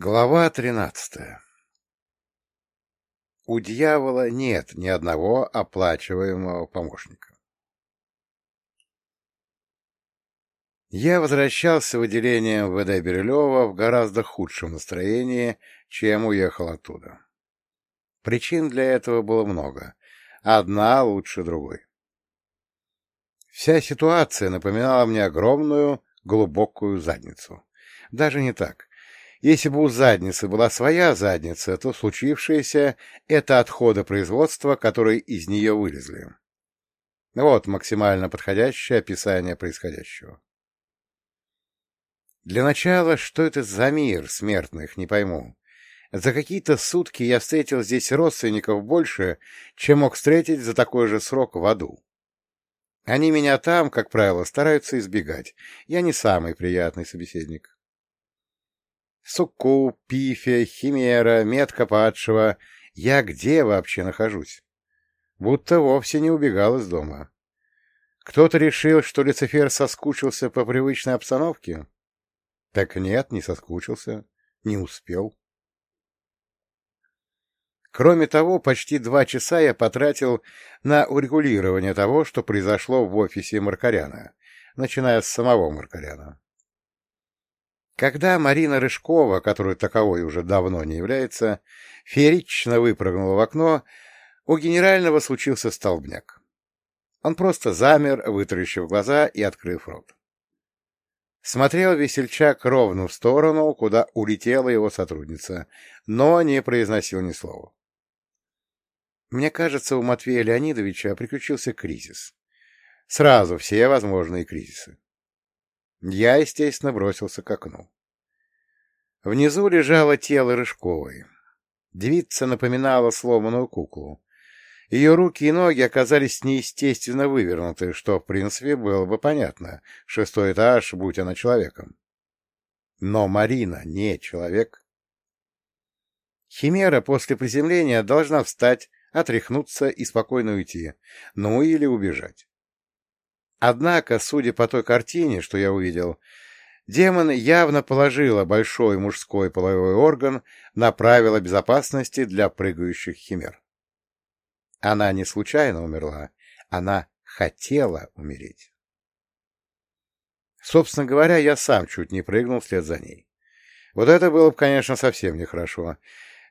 Глава тринадцатая У дьявола нет ни одного оплачиваемого помощника. Я возвращался в отделение МВД Бирюлева в гораздо худшем настроении, чем уехал оттуда. Причин для этого было много, одна лучше другой. Вся ситуация напоминала мне огромную глубокую задницу. Даже не так. Если бы у задницы была своя задница, то случившееся — это отходы производства, которые из нее вылезли. Вот максимально подходящее описание происходящего. Для начала, что это за мир смертных, не пойму. За какие-то сутки я встретил здесь родственников больше, чем мог встретить за такой же срок в аду. Они меня там, как правило, стараются избегать. Я не самый приятный собеседник. Суккуб, Пифия, Химера, Метка Падшего. Я где вообще нахожусь? Будто вовсе не убегал из дома. Кто-то решил, что Люцифер соскучился по привычной обстановке? Так нет, не соскучился, не успел. Кроме того, почти два часа я потратил на урегулирование того, что произошло в офисе Маркаряна, начиная с самого Маркаряна. Когда Марина Рыжкова, которая таковой уже давно не является, феерично выпрыгнула в окно, у генерального случился столбняк. Он просто замер, вытаращив глаза и открыв рот. Смотрел весельчак ровно в сторону, куда улетела его сотрудница, но не произносил ни слова. Мне кажется, у Матвея Леонидовича приключился кризис. Сразу все возможные кризисы. Я, естественно, бросился к окну. Внизу лежало тело Рыжковой. Девица напоминала сломанную куклу. Ее руки и ноги оказались неестественно вывернуты, что, в принципе, было бы понятно. Шестой этаж, будь она человеком. Но Марина не человек. Химера после приземления должна встать, отряхнуться и спокойно уйти, ну или убежать. Однако, судя по той картине, что я увидел, демон явно положила большой мужской половой орган на правила безопасности для прыгающих химер. Она не случайно умерла, она хотела умереть. Собственно говоря, я сам чуть не прыгнул вслед за ней. Вот это было бы, конечно, совсем нехорошо.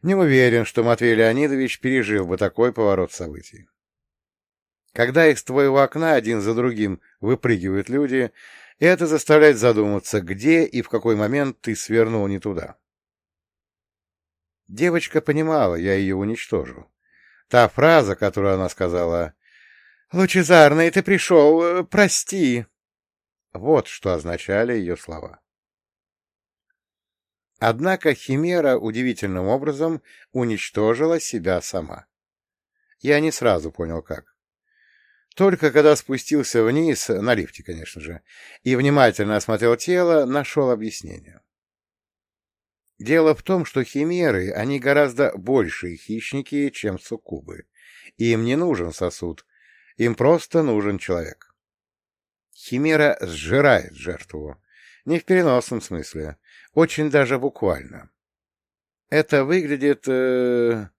Не уверен, что Матвей Леонидович пережил бы такой поворот событий. Когда из твоего окна один за другим выпрыгивают люди, это заставляет задуматься, где и в какой момент ты свернул не туда. Девочка понимала, я ее уничтожу. Та фраза, которую она сказала «Лучезарный, ты пришел, э, прости!» Вот что означали ее слова. Однако Химера удивительным образом уничтожила себя сама. Я не сразу понял, как. Только когда спустился вниз, на лифте, конечно же, и внимательно осмотрел тело, нашел объяснение. Дело в том, что химеры, они гораздо большие хищники, чем суккубы. Им не нужен сосуд, им просто нужен человек. Химера сжирает жертву. Не в переносном смысле, очень даже буквально. Это выглядит... Э,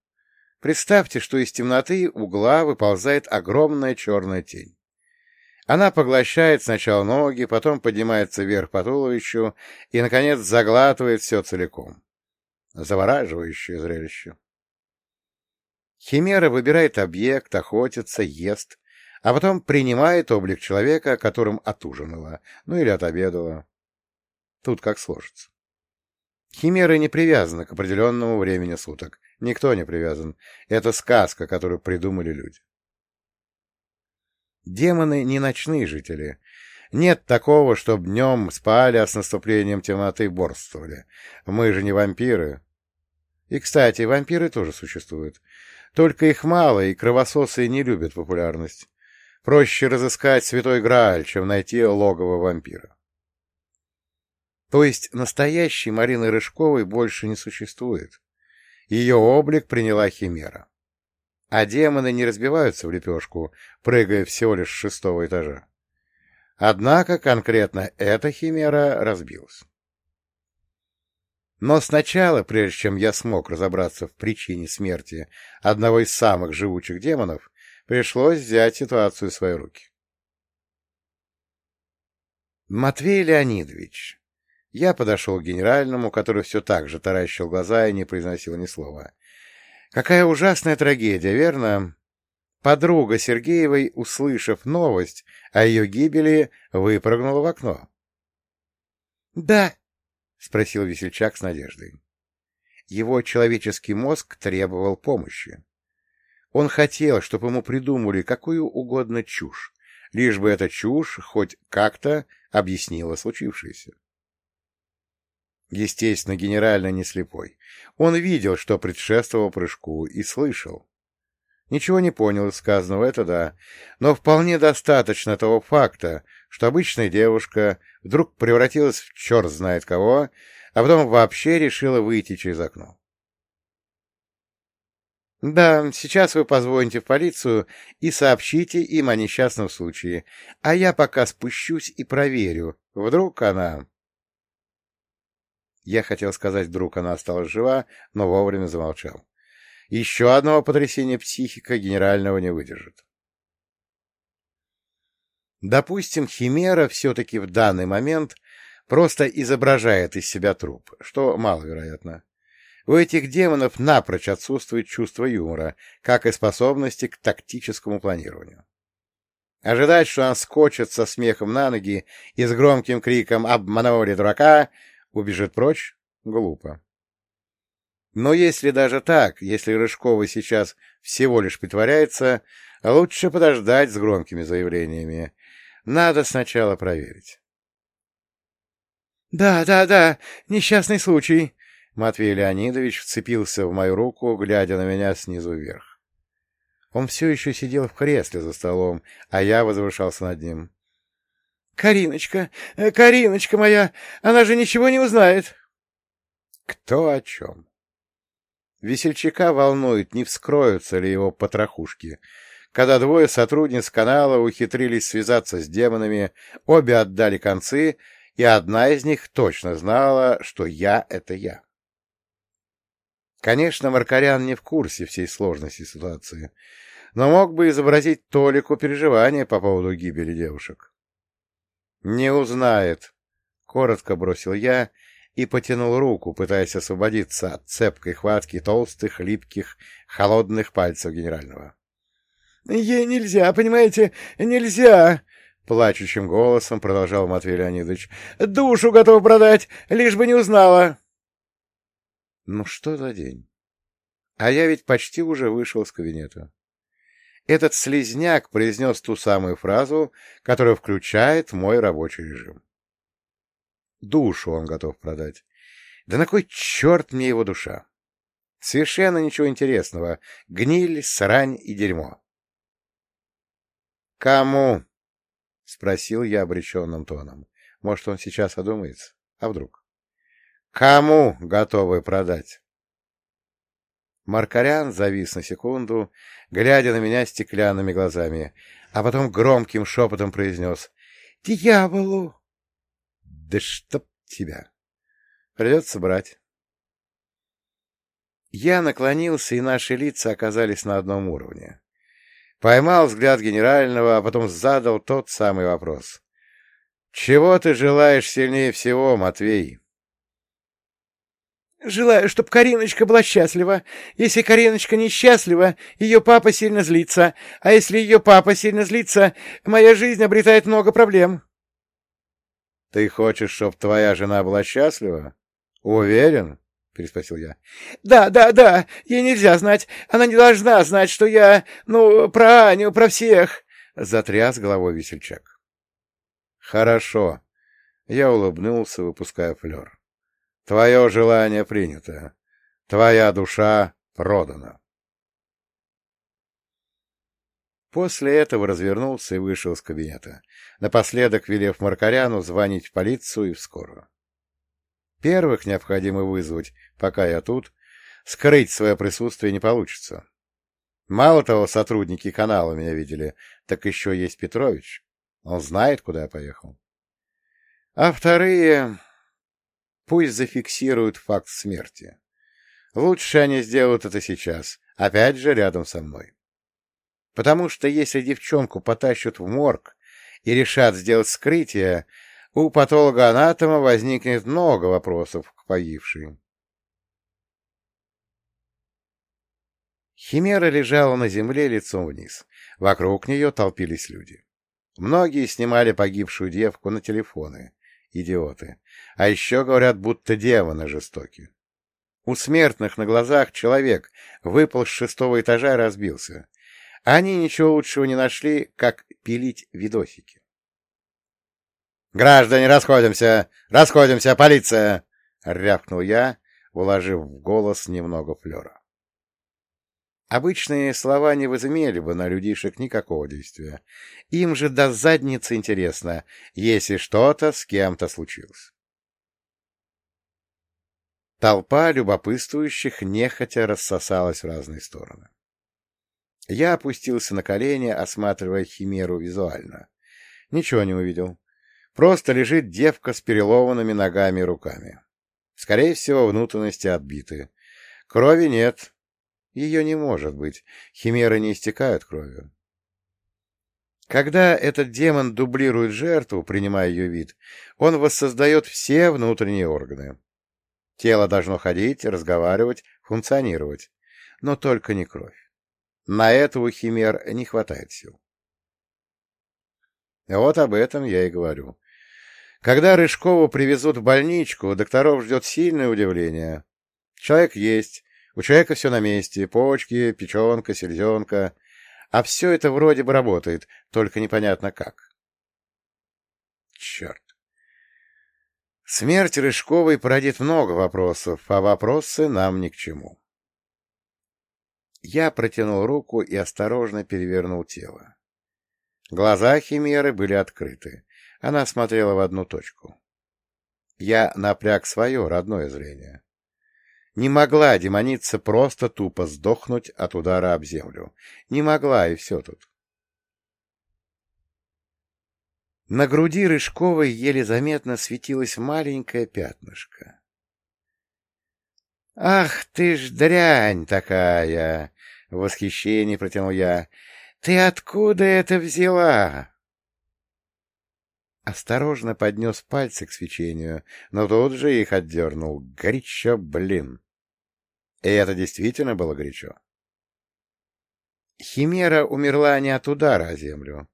Представьте, что из темноты угла выползает огромная черная тень. Она поглощает сначала ноги, потом поднимается вверх по туловищу и, наконец, заглатывает все целиком. Завораживающее зрелище. Химера выбирает объект, охотится, ест, а потом принимает облик человека, которым отужинала, ну или отобедала. Тут как сложится. Химеры не привязаны к определенному времени суток. Никто не привязан. Это сказка, которую придумали люди. Демоны не ночные жители. Нет такого, чтобы днем спали, а с наступлением темноты борствовали. Мы же не вампиры. И, кстати, вампиры тоже существуют. Только их мало, и кровососы не любят популярность. Проще разыскать святой Грааль, чем найти логово вампира. То есть настоящей Марины Рыжковой больше не существует. Ее облик приняла Химера. А демоны не разбиваются в лепешку, прыгая всего лишь с шестого этажа. Однако конкретно эта Химера разбилась. Но сначала, прежде чем я смог разобраться в причине смерти одного из самых живучих демонов, пришлось взять ситуацию в свои руки. Матвей Леонидович. Я подошел к генеральному, который все так же таращил глаза и не произносил ни слова. Какая ужасная трагедия, верно? Подруга Сергеевой, услышав новость о ее гибели, выпрыгнула в окно. — Да, — спросил весельчак с надеждой. Его человеческий мозг требовал помощи. Он хотел, чтобы ему придумали какую угодно чушь, лишь бы эта чушь хоть как-то объяснила случившееся. Естественно, генерально не слепой. Он видел, что предшествовал прыжку, и слышал. Ничего не понял из сказанного, это да, но вполне достаточно того факта, что обычная девушка вдруг превратилась в черт знает кого, а потом вообще решила выйти через окно. Да, сейчас вы позвоните в полицию и сообщите им о несчастном случае, а я пока спущусь и проверю. Вдруг она... Я хотел сказать, вдруг она осталась жива, но вовремя замолчал. Еще одного потрясения психика генерального не выдержит. Допустим, Химера все-таки в данный момент просто изображает из себя труп, что маловероятно. У этих демонов напрочь отсутствует чувство юмора, как и способности к тактическому планированию. Ожидать, что он скочит со смехом на ноги и с громким криком «Обманули дурака!» Убежит прочь, глупо. Но если даже так, если Рыжкова сейчас всего лишь притворяется, лучше подождать с громкими заявлениями. Надо сначала проверить. — Да, да, да, несчастный случай. Матвей Леонидович вцепился в мою руку, глядя на меня снизу вверх. Он все еще сидел в кресле за столом, а я возвышался над ним. — Кариночка, э, Кариночка моя, она же ничего не узнает. — Кто о чем? Весельчака волнует, не вскроются ли его потрохушки. Когда двое сотрудниц канала ухитрились связаться с демонами, обе отдали концы, и одна из них точно знала, что я — это я. Конечно, Маркарян не в курсе всей сложности ситуации, но мог бы изобразить толику переживания по поводу гибели девушек. «Не узнает», — коротко бросил я и потянул руку, пытаясь освободиться от цепкой хватки толстых, липких, холодных пальцев генерального. — Ей нельзя, понимаете, нельзя! — плачущим голосом продолжал Матвей Леонидович. — Душу готов продать, лишь бы не узнала. Ну что за день? А я ведь почти уже вышел из кабинета. Этот слезняк произнес ту самую фразу, которая включает мой рабочий режим. Душу он готов продать. Да на кой черт мне его душа? Совершенно ничего интересного. Гниль, срань и дерьмо. «Кому?» — спросил я обреченным тоном. Может, он сейчас одумается? А вдруг? «Кому готовы продать?» Маркарян завис на секунду, глядя на меня стеклянными глазами, а потом громким шепотом произнес «Дьяволу!» Да чтоб тебя! Придется брать. Я наклонился, и наши лица оказались на одном уровне. Поймал взгляд генерального, а потом задал тот самый вопрос. — Чего ты желаешь сильнее всего, Матвей? — Желаю, чтобы Кариночка была счастлива. Если Кариночка несчастлива, ее папа сильно злится. А если ее папа сильно злится, моя жизнь обретает много проблем. — Ты хочешь, чтобы твоя жена была счастлива? — Уверен? — переспросил я. — Да, да, да, ей нельзя знать. Она не должна знать, что я, ну, про Аню, про всех. — затряс головой весельчак. — Хорошо. Я улыбнулся, выпуская флер. — Твое желание принято. Твоя душа продана. После этого развернулся и вышел из кабинета, напоследок велев Маркаряну звонить в полицию и в скорую. Первых необходимо вызвать, пока я тут. Скрыть свое присутствие не получится. Мало того, сотрудники канала меня видели, так еще есть Петрович. Он знает, куда я поехал. А вторые... Пусть зафиксируют факт смерти. Лучше они сделают это сейчас, опять же рядом со мной. Потому что если девчонку потащат в морг и решат сделать скрытие, у патолога-анатома возникнет много вопросов к погибшей. Химера лежала на земле лицом вниз. Вокруг нее толпились люди. Многие снимали погибшую девку на телефоны. Идиоты. А еще говорят, будто демоны жестоки. У смертных на глазах человек выпал с шестого этажа разбился. Они ничего лучшего не нашли, как пилить видосики. «Граждане, расходимся! Расходимся! Полиция!» — рявкнул я, уложив в голос немного флера. Обычные слова не возымели бы на людишек никакого действия. Им же до задницы интересно, если что-то с кем-то случилось. Толпа любопытствующих нехотя рассосалась в разные стороны. Я опустился на колени, осматривая химеру визуально. Ничего не увидел. Просто лежит девка с переломанными ногами и руками. Скорее всего, внутренности отбиты. Крови нет. Ее не может быть. Химеры не истекают кровью. Когда этот демон дублирует жертву, принимая ее вид, он воссоздает все внутренние органы. Тело должно ходить, разговаривать, функционировать, но только не кровь. На это у химер не хватает сил. Вот об этом я и говорю. Когда Рыжкову привезут в больничку, докторов ждет сильное удивление. Человек есть, у человека все на месте, почки, печенка, селезенка. А все это вроде бы работает, только непонятно как. Черт. Смерть Рыжковой породит много вопросов, а вопросы нам ни к чему. Я протянул руку и осторожно перевернул тело. Глаза Химеры были открыты. Она смотрела в одну точку. Я напряг свое родное зрение. Не могла демоница просто тупо сдохнуть от удара об землю. Не могла, и все тут. На груди Рыжковой еле заметно светилось маленькое пятнышко. «Ах ты ж дрянь такая!» — в восхищении протянул я. «Ты откуда это взяла?» Осторожно поднес пальцы к свечению, но тут же их отдернул. Горячо, блин! И это действительно было горячо. Химера умерла не от удара о землю.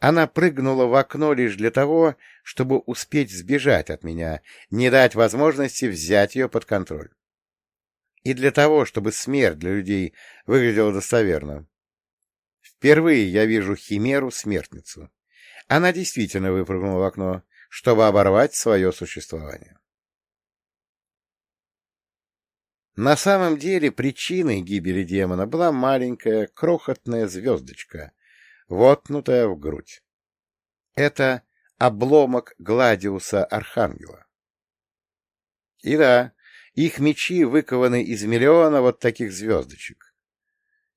Она прыгнула в окно лишь для того, чтобы успеть сбежать от меня, не дать возможности взять ее под контроль. И для того, чтобы смерть для людей выглядела достоверно. Впервые я вижу химеру-смертницу. Она действительно выпрыгнула в окно, чтобы оборвать свое существование. На самом деле причиной гибели демона была маленькая крохотная звездочка, воткнутая в грудь. Это обломок Гладиуса Архангела. И да, их мечи выкованы из миллиона вот таких звездочек.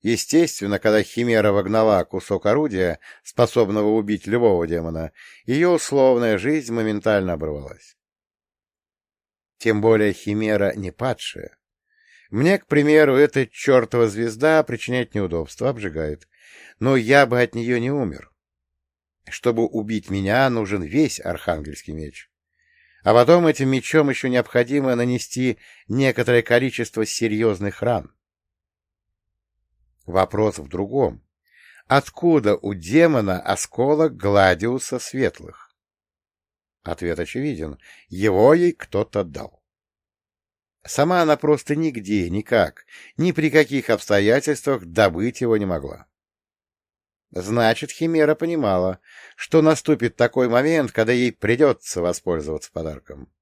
Естественно, когда Химера вогнала кусок орудия, способного убить любого демона, ее условная жизнь моментально оборвалась. Тем более Химера не падшая. Мне, к примеру, эта чертова звезда причиняет неудобства, обжигает. Но я бы от нее не умер. Чтобы убить меня, нужен весь архангельский меч. А потом этим мечом еще необходимо нанести некоторое количество серьезных ран. Вопрос в другом. Откуда у демона осколок Гладиуса Светлых? Ответ очевиден. Его ей кто-то дал. Сама она просто нигде, никак, ни при каких обстоятельствах добыть его не могла. Значит, Химера понимала, что наступит такой момент, когда ей придется воспользоваться подарком.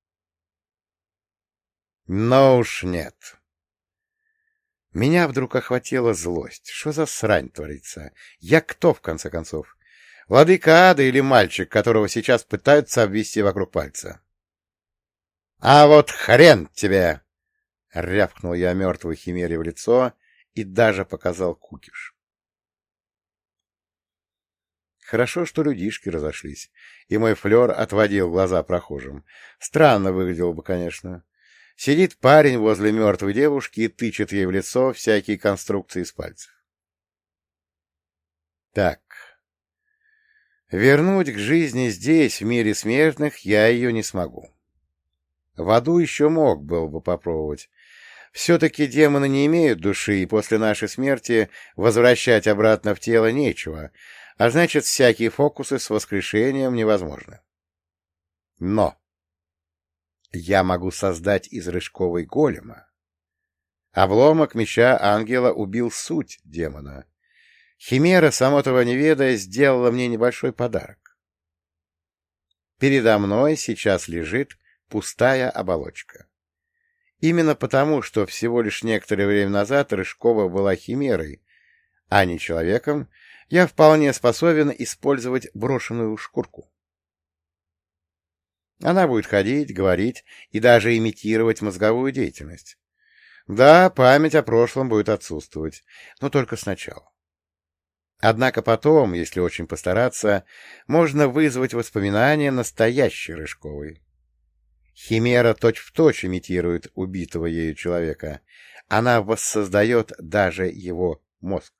Но уж нет. Меня вдруг охватила злость. Что за срань творится? Я кто, в конце концов? Владыка ада или мальчик, которого сейчас пытаются обвести вокруг пальца? — А вот хрен тебе! — рявкнул я мертвой химере в лицо и даже показал кукиш. Хорошо, что людишки разошлись, и мой флер отводил глаза прохожим. Странно выглядело бы, конечно. Сидит парень возле мертвой девушки и тычет ей в лицо всякие конструкции из пальцев. Так. Вернуть к жизни здесь, в мире смертных, я ее не смогу. В аду еще мог был бы попробовать. Все-таки демоны не имеют души, и после нашей смерти возвращать обратно в тело нечего, а значит, всякие фокусы с воскрешением невозможны. Но я могу создать из рыжковой голема. Обломок меча ангела убил суть демона. Химера, само того не ведая, сделала мне небольшой подарок. Передо мной сейчас лежит пустая оболочка. Именно потому, что всего лишь некоторое время назад Рыжкова была химерой, а не человеком, я вполне способен использовать брошенную шкурку. Она будет ходить, говорить и даже имитировать мозговую деятельность. Да, память о прошлом будет отсутствовать, но только сначала. Однако потом, если очень постараться, можно вызвать воспоминания настоящей Рыжковой. Химера точь-в-точь точь имитирует убитого ею человека. Она воссоздает даже его мозг.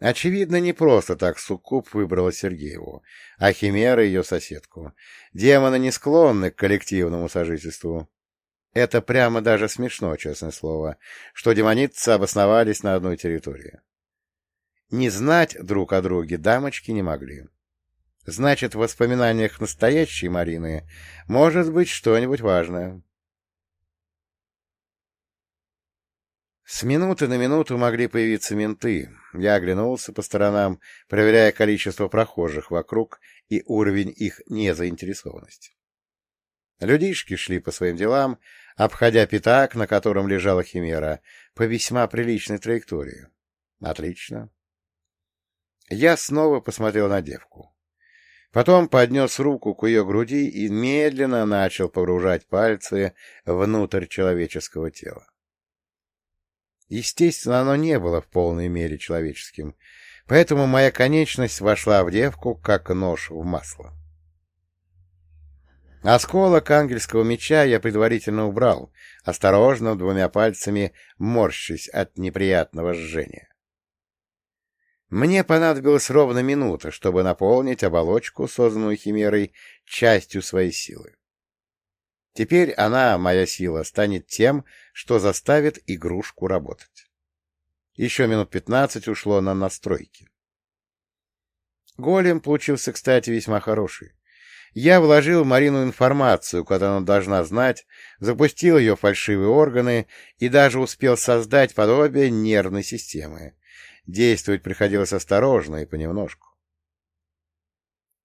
Очевидно, не просто так Суккуб выбрала Сергееву, а Химера — ее соседку. Демоны не склонны к коллективному сожительству. Это прямо даже смешно, честное слово, что демонитцы обосновались на одной территории. Не знать друг о друге дамочки не могли. Значит, в воспоминаниях настоящей Марины может быть что-нибудь важное. С минуты на минуту могли появиться менты. Я оглянулся по сторонам, проверяя количество прохожих вокруг и уровень их незаинтересованности. Людишки шли по своим делам, обходя пятак, на котором лежала химера, по весьма приличной траектории. Отлично. Я снова посмотрел на девку. Потом поднес руку к ее груди и медленно начал погружать пальцы внутрь человеческого тела. Естественно, оно не было в полной мере человеческим, поэтому моя конечность вошла в девку, как нож в масло. Осколок ангельского меча я предварительно убрал, осторожно двумя пальцами морщась от неприятного жжения. Мне понадобилась ровно минута, чтобы наполнить оболочку, созданную химерой, частью своей силы. Теперь она, моя сила, станет тем, что заставит игрушку работать. Еще минут пятнадцать ушло на настройки. Голем получился, кстати, весьма хороший. Я вложил Марину информацию, которую она должна знать, запустил ее фальшивые органы и даже успел создать подобие нервной системы. Действовать приходилось осторожно и понемножку.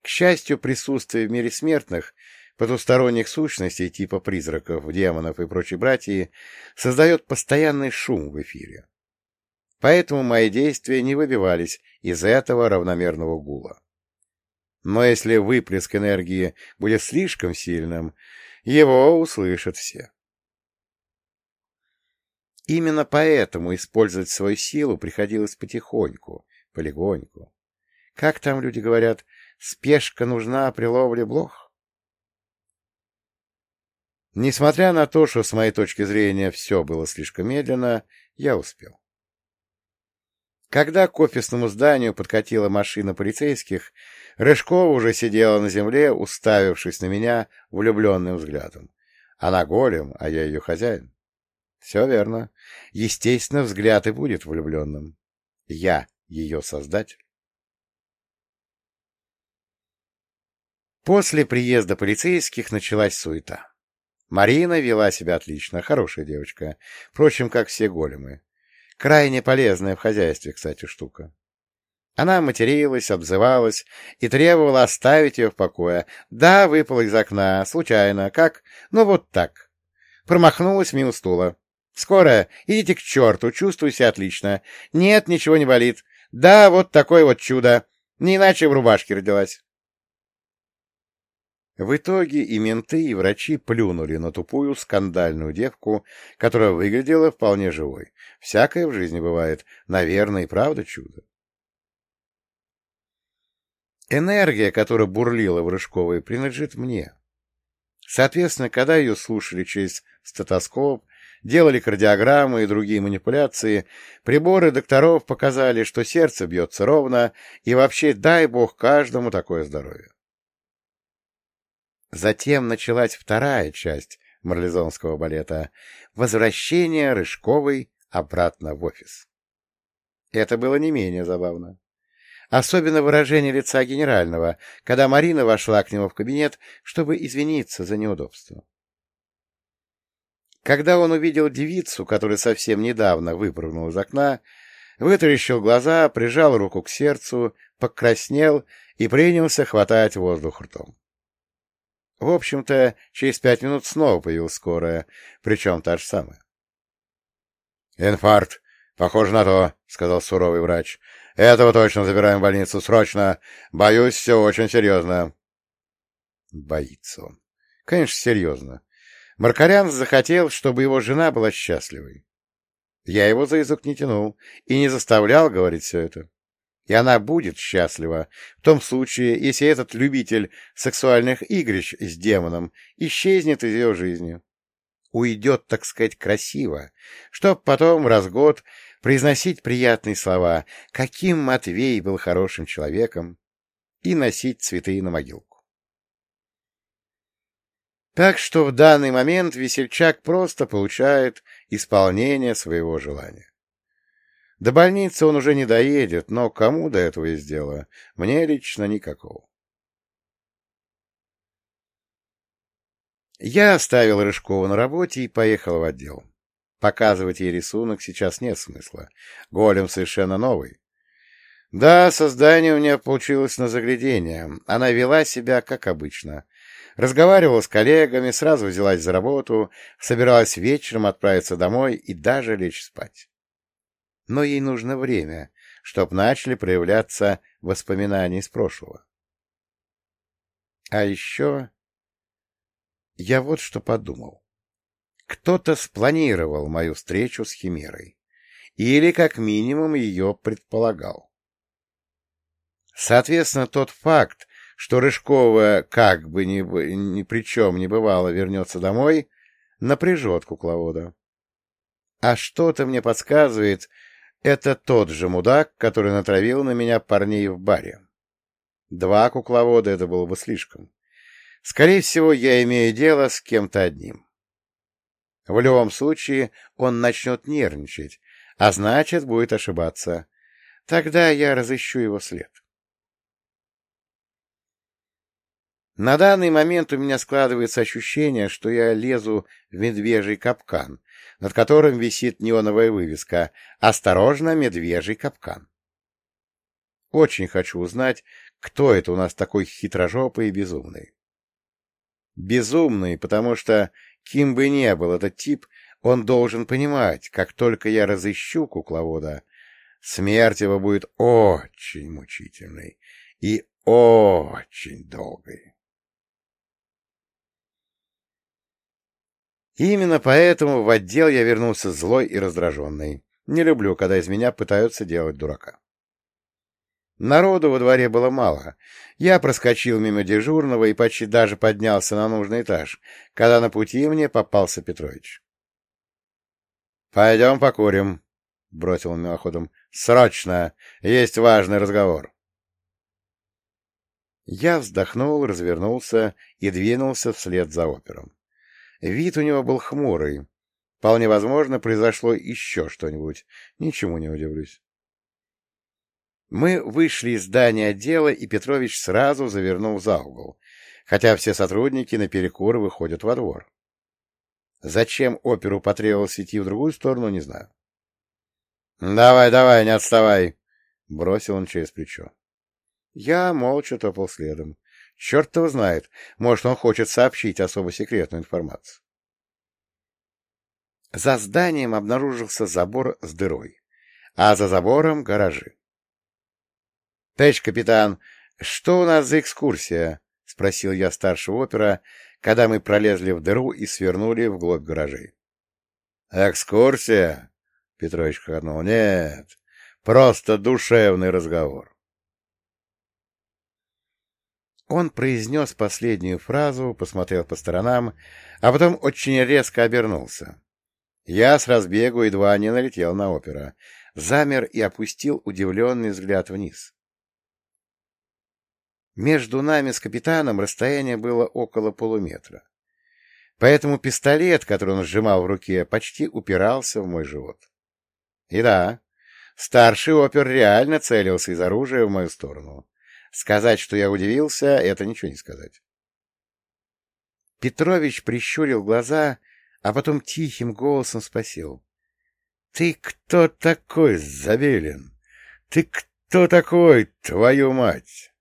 К счастью, присутствие в мире смертных потусторонних сущностей типа призраков, демонов и прочей братьи создает постоянный шум в эфире. Поэтому мои действия не выбивались из этого равномерного гула. Но если выплеск энергии будет слишком сильным, его услышат все. Именно поэтому использовать свою силу приходилось потихоньку, полегоньку. Как там люди говорят, спешка нужна при ловле блох? Несмотря на то, что с моей точки зрения все было слишком медленно, я успел. Когда к офисному зданию подкатила машина полицейских, Рыжкова уже сидела на земле, уставившись на меня влюбленным взглядом. Она голем, а я ее хозяин. Все верно. Естественно, взгляд и будет влюбленным. Я ее создатель. После приезда полицейских началась суета. Марина вела себя отлично, хорошая девочка, впрочем, как все големы. Крайне полезная в хозяйстве, кстати, штука. Она материлась, обзывалась и требовала оставить ее в покое. Да, выпала из окна, случайно, как? Ну, вот так. Промахнулась мимо стула. Скоро, идите к черту, чувствую себя отлично. Нет, ничего не болит. Да, вот такое вот чудо. Не иначе в рубашке родилась. В итоге и менты, и врачи плюнули на тупую скандальную девку, которая выглядела вполне живой. Всякое в жизни бывает. Наверное, и правда чудо. Энергия, которая бурлила в Рыжковой, принадлежит мне. Соответственно, когда ее слушали через стетоскоп, делали кардиограммы и другие манипуляции, приборы докторов показали, что сердце бьется ровно, и вообще дай бог каждому такое здоровье. Затем началась вторая часть марлезонского балета — возвращение Рыжковой обратно в офис. Это было не менее забавно. Особенно выражение лица генерального, когда Марина вошла к нему в кабинет, чтобы извиниться за неудобство. Когда он увидел девицу, которая совсем недавно выпрыгнула из окна, вытаращил глаза, прижал руку к сердцу, покраснел и принялся хватать воздух ртом. В общем-то, через пять минут снова появилась скорая, причем та же самая. — Инфаркт. Похоже на то, — сказал суровый врач. — Этого точно забираем в больницу. Срочно. Боюсь, все очень серьезно. Боится он. Конечно, серьезно. Маркарян захотел, чтобы его жена была счастливой. Я его за язык не тянул и не заставлял говорить все это. И она будет счастлива в том случае, если этот любитель сексуальных игрищ с демоном исчезнет из ее жизни. Уйдет, так сказать, красиво, чтоб потом раз год произносить приятные слова, каким Матвей был хорошим человеком, и носить цветы на могилку. Так что в данный момент весельчак просто получает исполнение своего желания. До больницы он уже не доедет, но кому до этого есть дело? Мне лично никакого. Я оставил Рыжкова на работе и поехал в отдел. Показывать ей рисунок сейчас нет смысла. Голем совершенно новый. Да, создание у нее получилось на заглядение. Она вела себя как обычно. Разговаривала с коллегами, сразу взялась за работу, собиралась вечером отправиться домой и даже лечь спать но ей нужно время, чтобы начали проявляться воспоминания из прошлого. А еще я вот что подумал. Кто-то спланировал мою встречу с Химерой, или как минимум ее предполагал. Соответственно, тот факт, что Рыжкова как бы ни, ни при чем не бывало вернется домой, напряжет кукловода. А что-то мне подсказывает, это тот же мудак, который натравил на меня парней в баре. Два кукловода — это было бы слишком. Скорее всего, я имею дело с кем-то одним. В любом случае, он начнет нервничать, а значит, будет ошибаться. Тогда я разыщу его след. На данный момент у меня складывается ощущение, что я лезу в медвежий капкан, над которым висит неоновая вывеска «Осторожно, медвежий капкан». Очень хочу узнать, кто это у нас такой хитрожопый и безумный. Безумный, потому что, кем бы ни был этот тип, он должен понимать, как только я разыщу кукловода, смерть его будет очень мучительной и очень долгой. Именно поэтому в отдел я вернулся злой и раздраженный. Не люблю, когда из меня пытаются делать дурака. Народу во дворе было мало. Я проскочил мимо дежурного и почти даже поднялся на нужный этаж, когда на пути мне попался Петрович. — Пойдем покурим, — бросил он мимоходом. — Срочно! Есть важный разговор. Я вздохнул, развернулся и двинулся вслед за опером. Вид у него был хмурый. Вполне возможно, произошло еще что-нибудь. Ничему не удивлюсь. Мы вышли из здания отдела, и Петрович сразу завернул за угол, хотя все сотрудники на перекур выходят во двор. Зачем оперу потребовалось идти в другую сторону, не знаю. — Давай, давай, не отставай! — бросил он через плечо. Я молча топал следом. Черт его знает, может, он хочет сообщить особо секретную информацию. За зданием обнаружился забор с дырой, а за забором — гаражи. — Товарищ капитан, что у нас за экскурсия? — спросил я старшего опера, когда мы пролезли в дыру и свернули вглубь гаражей. — Экскурсия? — Петрович хохотнул. — Нет, просто душевный разговор. Он произнес последнюю фразу, посмотрел по сторонам, а потом очень резко обернулся. Я с разбегу едва не налетел на опера, замер и опустил удивленный взгляд вниз. Между нами с капитаном расстояние было около полуметра. Поэтому пистолет, который он сжимал в руке, почти упирался в мой живот. И да, старший опер реально целился из оружия в мою сторону. Сказать, что я удивился, это ничего не сказать. Петрович прищурил глаза, а потом тихим голосом спросил. — Ты кто такой, Забелин? Ты кто такой, твою мать?